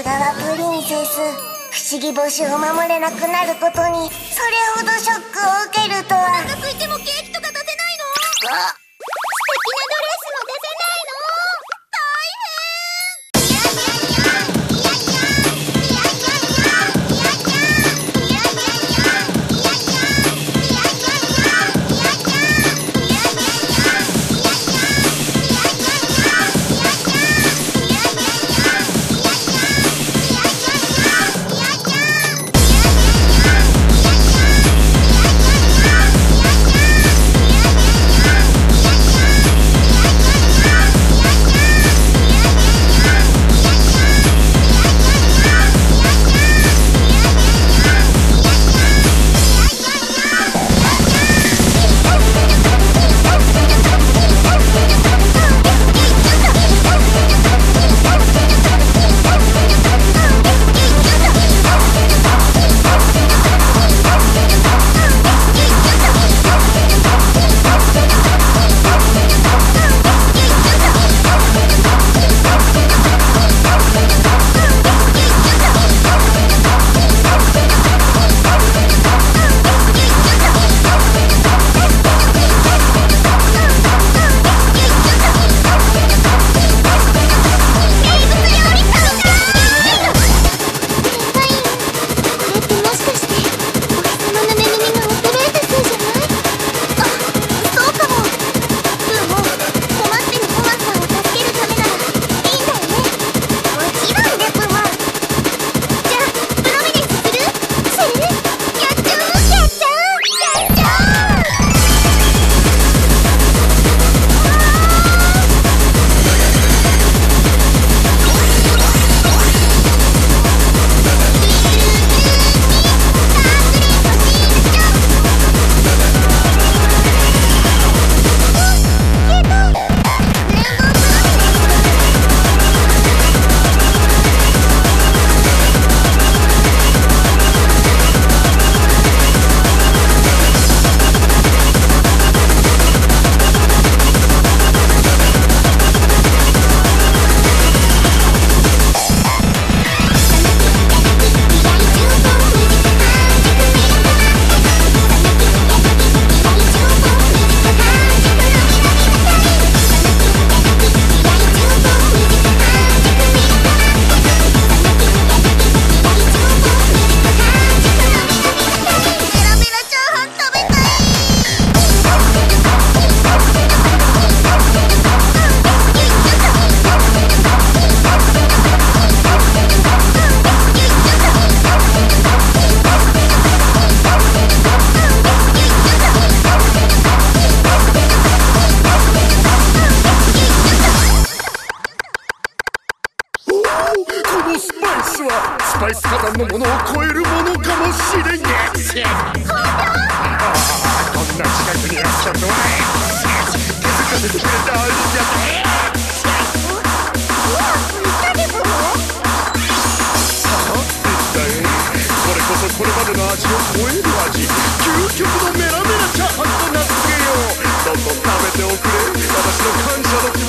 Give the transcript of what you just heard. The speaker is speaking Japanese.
すがはプリンセス。不思議星を守れなくなることにそれほどショックを受けるとは。お腹空いてもケーキとかパイス火山のものを超えるものかもしれんやこんな近くにあったとは気づかせてくれた。ありがとこれこそこれまでの味を超える味。究極のメラメラチャーハンと名付けよう。どんどん食べておくれ。私の感謝の